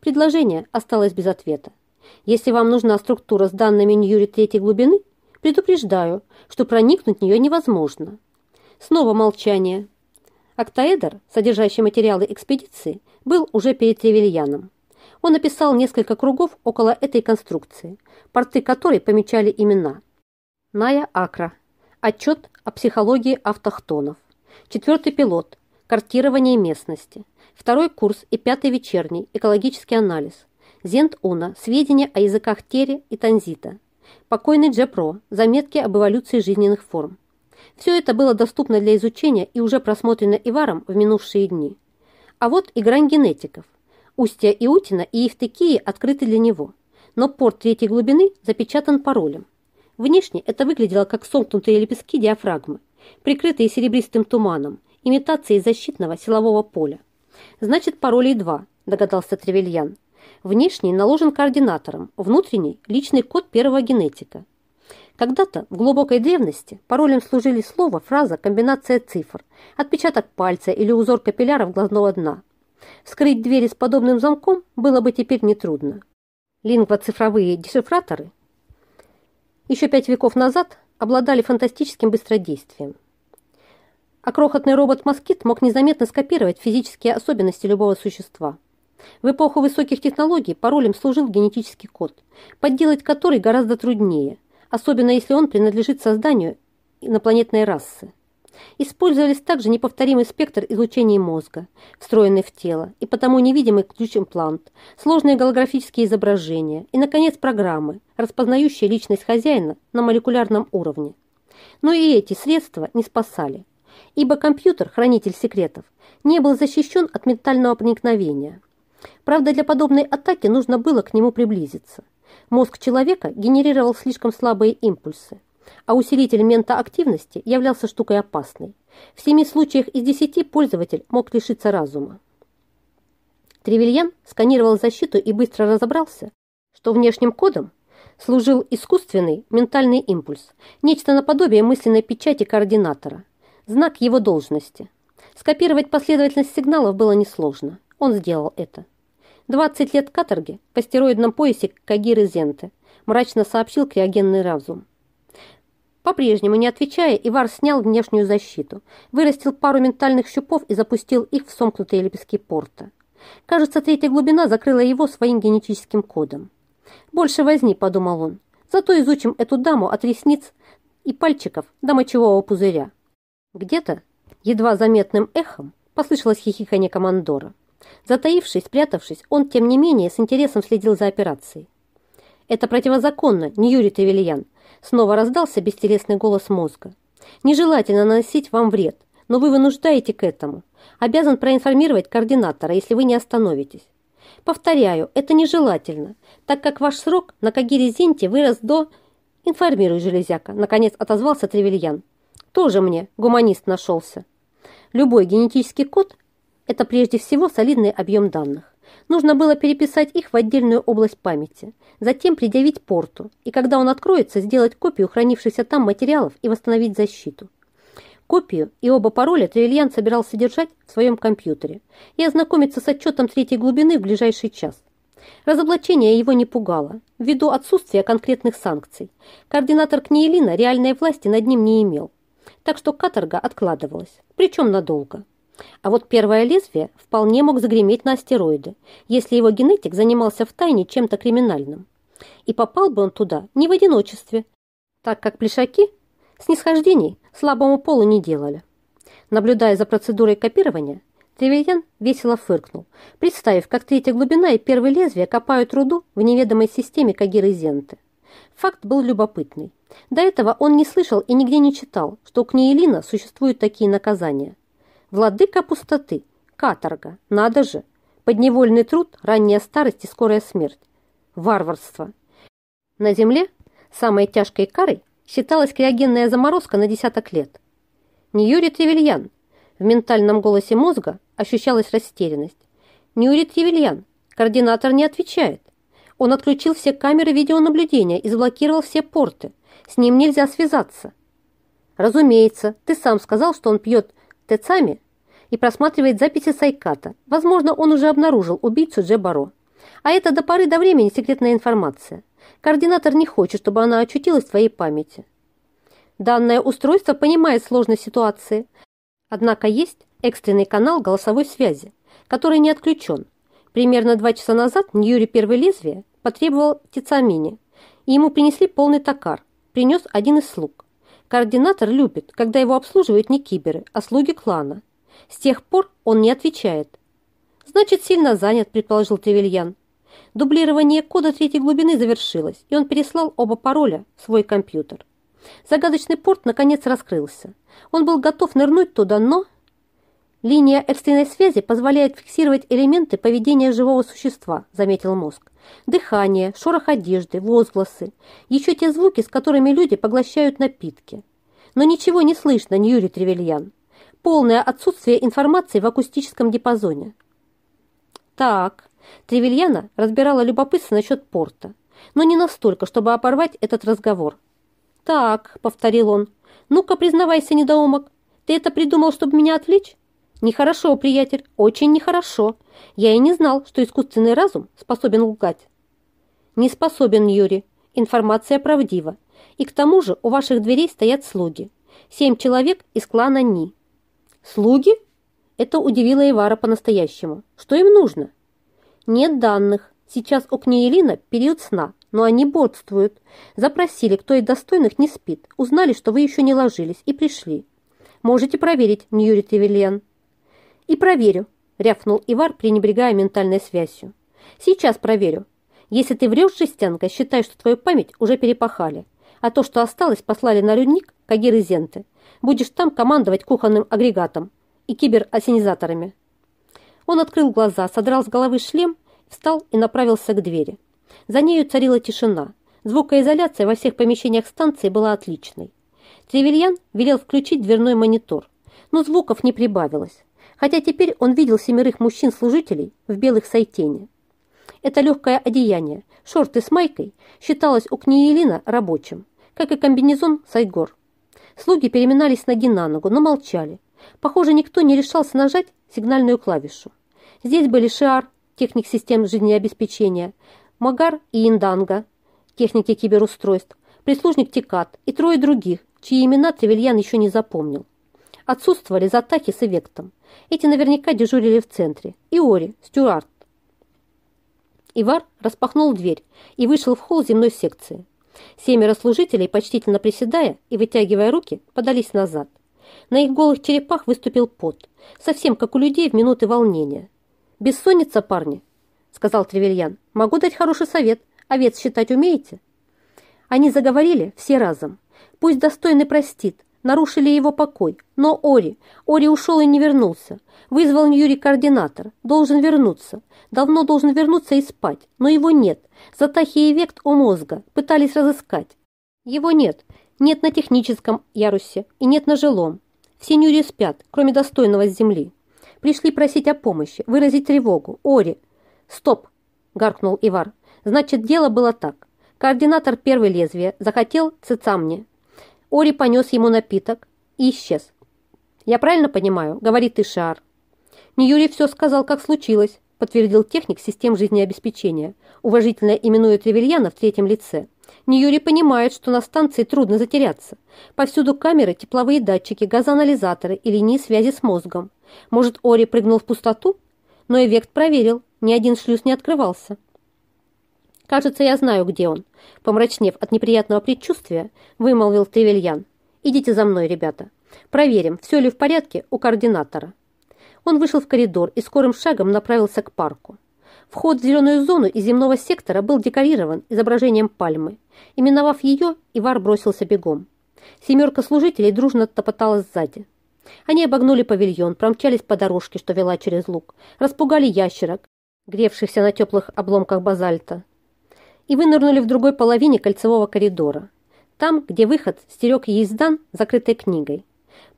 Предложение осталось без ответа. «Если вам нужна структура с данными Ньюри третьей глубины, предупреждаю, что проникнуть в нее невозможно. Снова молчание. Октаэдр, содержащий материалы экспедиции, был уже перед Тревельяном. Он описал несколько кругов около этой конструкции, порты которой помечали имена. Ная Акра. Отчет о психологии автохтонов. Четвертый пилот. Картирование местности. второй курс и пятый вечерний, экологический анализ, Зент-Уна, сведения о языках Тере и Танзита, покойный Джепро, заметки об эволюции жизненных форм. Все это было доступно для изучения и уже просмотрено Иваром в минувшие дни. А вот и грань генетиков. Устья Иутина и Евтыкии открыты для него, но порт третьей глубины запечатан паролем. Внешне это выглядело как сомкнутые лепестки диафрагмы, прикрытые серебристым туманом, имитацией защитного силового поля. Значит, паролей два, догадался Тревельян. Внешний наложен координатором, внутренний – личный код первого генетика. Когда-то, в глубокой древности, паролем служили слово, фраза, комбинация цифр, отпечаток пальца или узор капилляров глазного дна. Вскрыть двери с подобным замком было бы теперь нетрудно. Лингвоцифровые дешифраторы еще пять веков назад обладали фантастическим быстродействием. А крохотный робот-москит мог незаметно скопировать физические особенности любого существа. В эпоху высоких технологий паролем служил генетический код, подделать который гораздо труднее, особенно если он принадлежит созданию инопланетной расы. Использовались также неповторимый спектр излучений мозга, встроенный в тело, и потому невидимый ключ-имплант, сложные голографические изображения и, наконец, программы, распознающие личность хозяина на молекулярном уровне. Но и эти средства не спасали, ибо компьютер, хранитель секретов, не был защищен от ментального проникновения. Правда, для подобной атаки нужно было к нему приблизиться. Мозг человека генерировал слишком слабые импульсы, а усилитель ментоактивности являлся штукой опасной. В семи случаях из десяти пользователь мог лишиться разума. Тревельян сканировал защиту и быстро разобрался, что внешним кодом служил искусственный ментальный импульс, нечто наподобие мысленной печати координатора, знак его должности. Скопировать последовательность сигналов было несложно. Он сделал это. 20 лет каторги в астероидном поясе Кагиры Зенты, мрачно сообщил криогенный разум. По-прежнему, не отвечая, Ивар снял внешнюю защиту, вырастил пару ментальных щупов и запустил их в сомкнутые лепестки порта. Кажется, третья глубина закрыла его своим генетическим кодом. «Больше возни», — подумал он. «Зато изучим эту даму от ресниц и пальчиков до мочевого пузыря». Где-то, едва заметным эхом, послышалось хихиканье командора. Затаившись, спрятавшись, он, тем не менее, с интересом следил за операцией. «Это противозаконно, не Юрий Тревельян», снова раздался бестелесный голос мозга. «Нежелательно наносить вам вред, но вы вынуждаете к этому. Обязан проинформировать координатора, если вы не остановитесь. Повторяю, это нежелательно, так как ваш срок на Кагире-Зенте вырос до...» «Информируй, железяка», — наконец отозвался Тревельян. «Тоже мне гуманист нашелся. Любой генетический код это прежде всего солидный объем данных. Нужно было переписать их в отдельную область памяти, затем предъявить порту, и когда он откроется, сделать копию хранившихся там материалов и восстановить защиту. Копию и оба пароля Тревельян собирался держать в своем компьютере и ознакомиться с отчетом третьей глубины в ближайший час. Разоблачение его не пугало, ввиду отсутствия конкретных санкций. Координатор Книелина реальной власти над ним не имел, так что каторга откладывалась, причем надолго. А вот первое лезвие вполне мог загреметь на астероиды, если его генетик занимался в тайне чем-то криминальным. И попал бы он туда не в одиночестве, так как плешаки снисхождений слабому полу не делали. Наблюдая за процедурой копирования, Тревельян весело фыркнул, представив, как третья глубина и первое лезвие копают руду в неведомой системе Кагиры Зенты. Факт был любопытный. До этого он не слышал и нигде не читал, что у Книелина существуют такие наказания. Владыка пустоты, каторга, надо же. Подневольный труд, ранняя старость и скорая смерть. Варварство. На земле самой тяжкой карой считалась криогенная заморозка на десяток лет. Не Юрий Тревельян. В ментальном голосе мозга ощущалась растерянность. Не Юрий Тревельян. Координатор не отвечает. Он отключил все камеры видеонаблюдения и заблокировал все порты. С ним нельзя связаться. Разумеется, ты сам сказал, что он пьет Тецами и просматривает записи Сайката. Возможно, он уже обнаружил убийцу Джебаро. А это до поры до времени секретная информация. Координатор не хочет, чтобы она очутилась в твоей памяти. Данное устройство понимает сложность ситуации. Однако есть экстренный канал голосовой связи, который не отключен. Примерно два часа назад Ньюри Первое Лезвие потребовал тицамини, и ему принесли полный токар, принес один из слуг. Координатор любит, когда его обслуживают не киберы, а слуги клана. С тех пор он не отвечает. Значит, сильно занят, предположил Тревельян. Дублирование кода третьей глубины завершилось, и он переслал оба пароля в свой компьютер. Загадочный порт наконец раскрылся. Он был готов нырнуть туда, но... Линия экстренной связи позволяет фиксировать элементы поведения живого существа, заметил мозг. Дыхание, шорох одежды, возгласы, еще те звуки, с которыми люди поглощают напитки. Но ничего не слышно, Ньюри Тревельян. Полное отсутствие информации в акустическом диапазоне. Так, Тревельяна разбирала любопытство насчет порта, но не настолько, чтобы оборвать этот разговор. «Так», — повторил он, — «ну-ка, признавайся, недоумок, ты это придумал, чтобы меня отвлечь?» «Нехорошо, приятель, очень нехорошо. Я и не знал, что искусственный разум способен лгать». «Не способен, Юрий. Информация правдива. И к тому же у ваших дверей стоят слуги. Семь человек из клана Ни». «Слуги?» Это удивило Ивара по-настоящему. «Что им нужно?» «Нет данных. Сейчас у Кнеелина период сна, но они бодствуют. Запросили, кто из достойных не спит. Узнали, что вы еще не ложились и пришли. Можете проверить, Ньюри Тревельян». «И проверю», — рявкнул Ивар, пренебрегая ментальной связью. «Сейчас проверю. Если ты врешь, жестянка, считай, что твою память уже перепахали, а то, что осталось, послали на рудник Кагир и Зенты. Будешь там командовать кухонным агрегатом и киберосенизаторами». Он открыл глаза, содрал с головы шлем, встал и направился к двери. За нею царила тишина. Звукоизоляция во всех помещениях станции была отличной. Тревельян велел включить дверной монитор, но звуков не прибавилось хотя теперь он видел семерых мужчин-служителей в белых сайтене. Это легкое одеяние, шорты с майкой, считалось у Книелина рабочим, как и комбинезон Сайгор. Слуги переминались ноги на ногу, но молчали. Похоже, никто не решался нажать сигнальную клавишу. Здесь были Шиар, техник систем жизнеобеспечения, Магар и Инданга, техники киберустройств, прислужник Тикат и трое других, чьи имена Тревельян еще не запомнил. Отсутствовали Затахи с Эвектом. Эти наверняка дежурили в центре. И Ори, Стюарт. Ивар распахнул дверь и вышел в холл земной секции. Семеро служителей, почтительно приседая и вытягивая руки, подались назад. На их голых черепах выступил пот, совсем как у людей в минуты волнения. «Бессонница, парни», — сказал Тревельян. «Могу дать хороший совет. Овец считать умеете?» Они заговорили все разом. Пусть достойный простит, нарушили его покой. Но Ори, Ори ушел и не вернулся. Вызвал Ньюри координатор. Должен вернуться. Давно должен вернуться и спать. Но его нет. Затахи и вект у мозга. Пытались разыскать. Его нет. Нет на техническом ярусе и нет на жилом. Все Ньюри спят, кроме достойного с земли. Пришли просить о помощи, выразить тревогу. Ори. Стоп, гаркнул Ивар. Значит, дело было так. Координатор первой лезвия захотел цицамни, Ори понес ему напиток и исчез. «Я правильно понимаю?» – говорит Ишар. «Ньюри все сказал, как случилось», – подтвердил техник систем жизнеобеспечения, уважительно именуя Тревельяна в третьем лице. Ньюри понимает, что на станции трудно затеряться. Повсюду камеры, тепловые датчики, газоанализаторы и линии связи с мозгом. Может, Ори прыгнул в пустоту? Но Эвект проверил, ни один шлюз не открывался. «Кажется, я знаю, где он», — помрачнев от неприятного предчувствия, вымолвил Тревельян. «Идите за мной, ребята. Проверим, все ли в порядке у координатора». Он вышел в коридор и скорым шагом направился к парку. Вход в зеленую зону из земного сектора был декорирован изображением пальмы. Именовав ее, Ивар бросился бегом. Семерка служителей дружно топотала сзади. Они обогнули павильон, промчались по дорожке, что вела через луг, распугали ящерок, гревшихся на теплых обломках базальта, и вынырнули в другой половине кольцевого коридора. Там, где выход стерег ездан закрытой книгой.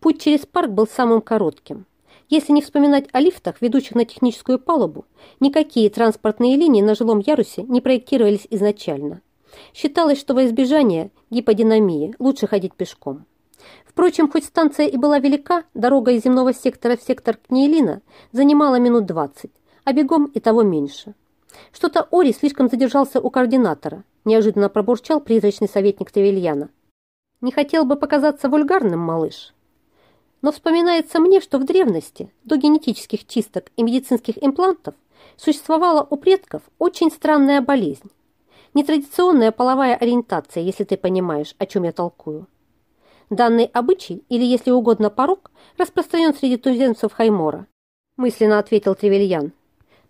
Путь через парк был самым коротким. Если не вспоминать о лифтах, ведущих на техническую палубу, никакие транспортные линии на жилом ярусе не проектировались изначально. Считалось, что во избежание гиподинамии лучше ходить пешком. Впрочем, хоть станция и была велика, дорога из земного сектора в сектор Книелина занимала минут 20, а бегом и того меньше. Что-то Ори слишком задержался у координатора, неожиданно пробурчал призрачный советник Тревельяна. Не хотел бы показаться вульгарным, малыш. Но вспоминается мне, что в древности, до генетических чисток и медицинских имплантов, существовала у предков очень странная болезнь. Нетрадиционная половая ориентация, если ты понимаешь, о чем я толкую. Данный обычай, или, если угодно, порог, распространен среди туземцев Хаймора, мысленно ответил Тревельян.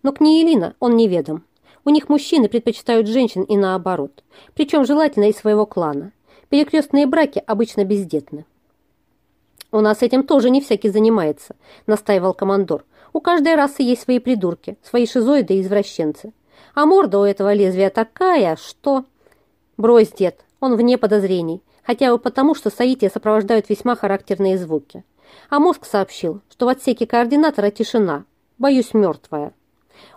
Но к Ниелина он неведом. У них мужчины предпочитают женщин и наоборот, причем желательно из своего клана. Перекрестные браки обычно бездетны. «У нас этим тоже не всякий занимается», – настаивал командор. «У каждой расы есть свои придурки, свои шизоиды и извращенцы. А морда у этого лезвия такая, что...» «Брось, дед, он вне подозрений, хотя бы потому, что соития сопровождают весьма характерные звуки. А мозг сообщил, что в отсеке координатора тишина, боюсь, мертвая».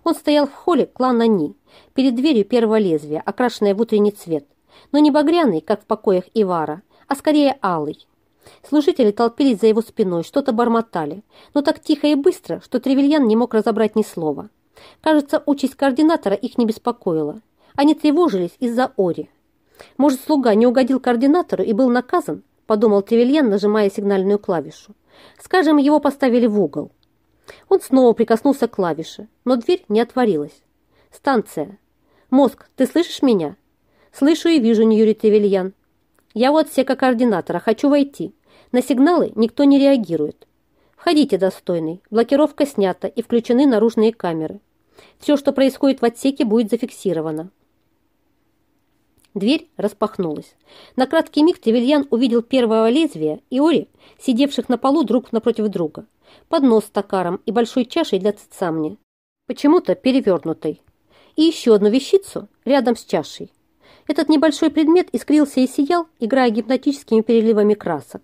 Он стоял в холле клана Ни, перед дверью первого лезвия, окрашенная в утренний цвет, но не багряный, как в покоях Ивара, а скорее алый. Служители толпились за его спиной, что-то бормотали, но так тихо и быстро, что Тревельян не мог разобрать ни слова. Кажется, участь координатора их не беспокоила. Они тревожились из-за Ори. Может, слуга не угодил координатору и был наказан? Подумал Тревельян, нажимая сигнальную клавишу. Скажем, его поставили в угол. Он снова прикоснулся к клавише, но дверь не отворилась. Станция. Мозг, ты слышишь меня? Слышу и вижу, Ньюри Тревельян. Я у отсека координатора, хочу войти. На сигналы никто не реагирует. Входите, достойный. Блокировка снята и включены наружные камеры. Все, что происходит в отсеке, будет зафиксировано. Дверь распахнулась. На краткий миг Тревельян увидел первого лезвия и Ори, сидевших на полу друг напротив друга. Поднос с токаром и большой чашей для цицамни. Почему-то перевернутой. И еще одну вещицу рядом с чашей. Этот небольшой предмет искрился и сиял, играя гипнотическими переливами красок.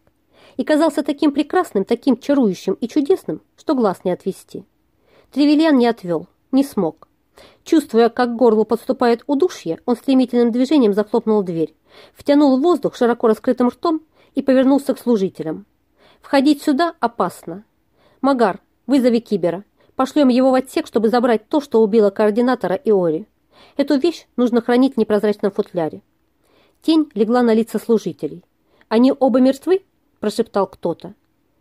И казался таким прекрасным, таким чарующим и чудесным, что глаз не отвести. Тревельян не отвел, не смог. Чувствуя, как к горлу подступает удушье, он стремительным движением захлопнул дверь, втянул воздух широко раскрытым ртом и повернулся к служителям. «Входить сюда опасно. Магар, вызови Кибера. Пошлем его в отсек, чтобы забрать то, что убило координатора Иори. Эту вещь нужно хранить в непрозрачном футляре. Тень легла на лица служителей. «Они оба мертвы?» – прошептал кто-то.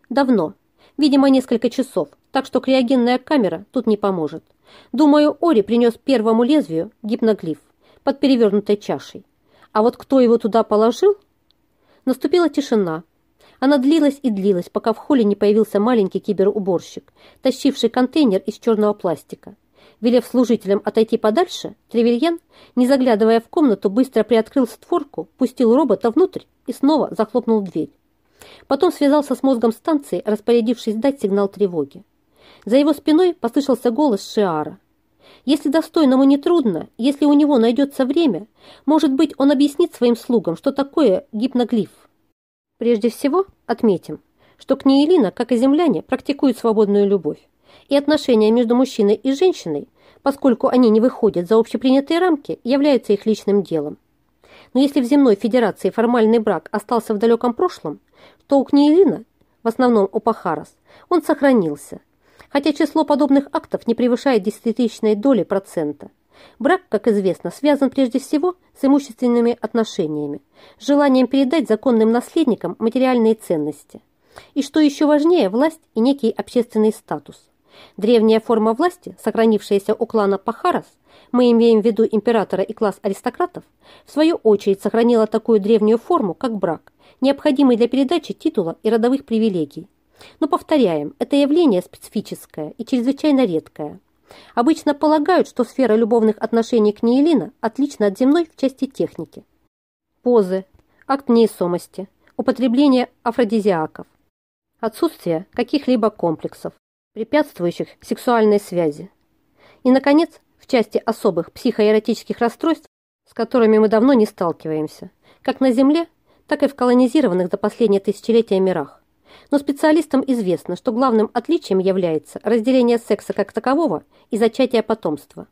«Давно. Видимо, несколько часов, так что криогенная камера тут не поможет. Думаю, Ори принес первому лезвию гипноглиф под перевернутой чашей. А вот кто его туда положил?» Наступила тишина. Она длилась и длилась, пока в холле не появился маленький киберуборщик, тащивший контейнер из черного пластика. Велев служителям отойти подальше, Тревельян, не заглядывая в комнату, быстро приоткрыл створку, пустил робота внутрь и снова захлопнул дверь. Потом связался с мозгом станции, распорядившись дать сигнал тревоги. За его спиной послышался голос Шиара. Если достойному не трудно, если у него найдется время, может быть, он объяснит своим слугам, что такое гипноглиф. Прежде всего, отметим, что Книелина, как и земляне, практикуют свободную любовь и отношения между мужчиной и женщиной, поскольку они не выходят за общепринятые рамки, являются их личным делом. Но если в земной федерации формальный брак остался в далеком прошлом, то у Книелина, в основном у Пахарас, он сохранился, хотя число подобных актов не превышает десятитысячной доли процента. Брак, как известно, связан прежде всего с имущественными отношениями, желанием передать законным наследникам материальные ценности. И что еще важнее, власть и некий общественный статус. Древняя форма власти, сохранившаяся у клана Пахарас, мы имеем в виду императора и класс аристократов, в свою очередь сохранила такую древнюю форму, как брак, необходимый для передачи титула и родовых привилегий. Но повторяем, это явление специфическое и чрезвычайно редкое. Обычно полагают, что сфера любовных отношений к Нейлина отлична от земной в части техники. Позы, акт неисомости, употребление афродизиаков, отсутствие каких-либо комплексов, препятствующих сексуальной связи. И, наконец, в части особых психоэротических расстройств, с которыми мы давно не сталкиваемся, как на Земле, так и в колонизированных за последние тысячелетия мирах. Но специалистам известно, что главным отличием является разделение секса как такового и зачатие потомства.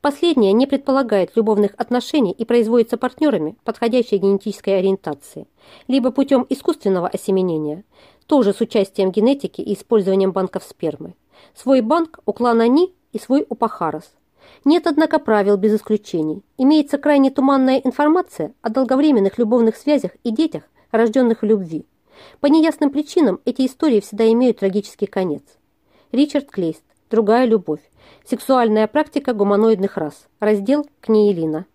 Последнее не предполагает любовных отношений и производится партнерами подходящей генетической ориентации, либо путем искусственного осеменения, тоже с участием генетики и использованием банков спермы. Свой банк у клана Ни и свой у Пахарас. Нет, однако, правил без исключений. Имеется крайне туманная информация о долговременных любовных связях и детях, рожденных в любви. По неясным причинам эти истории всегда имеют трагический конец. Ричард Клейст. Другая любовь. Сексуальная практика гуманоидных рас. Раздел Книелина.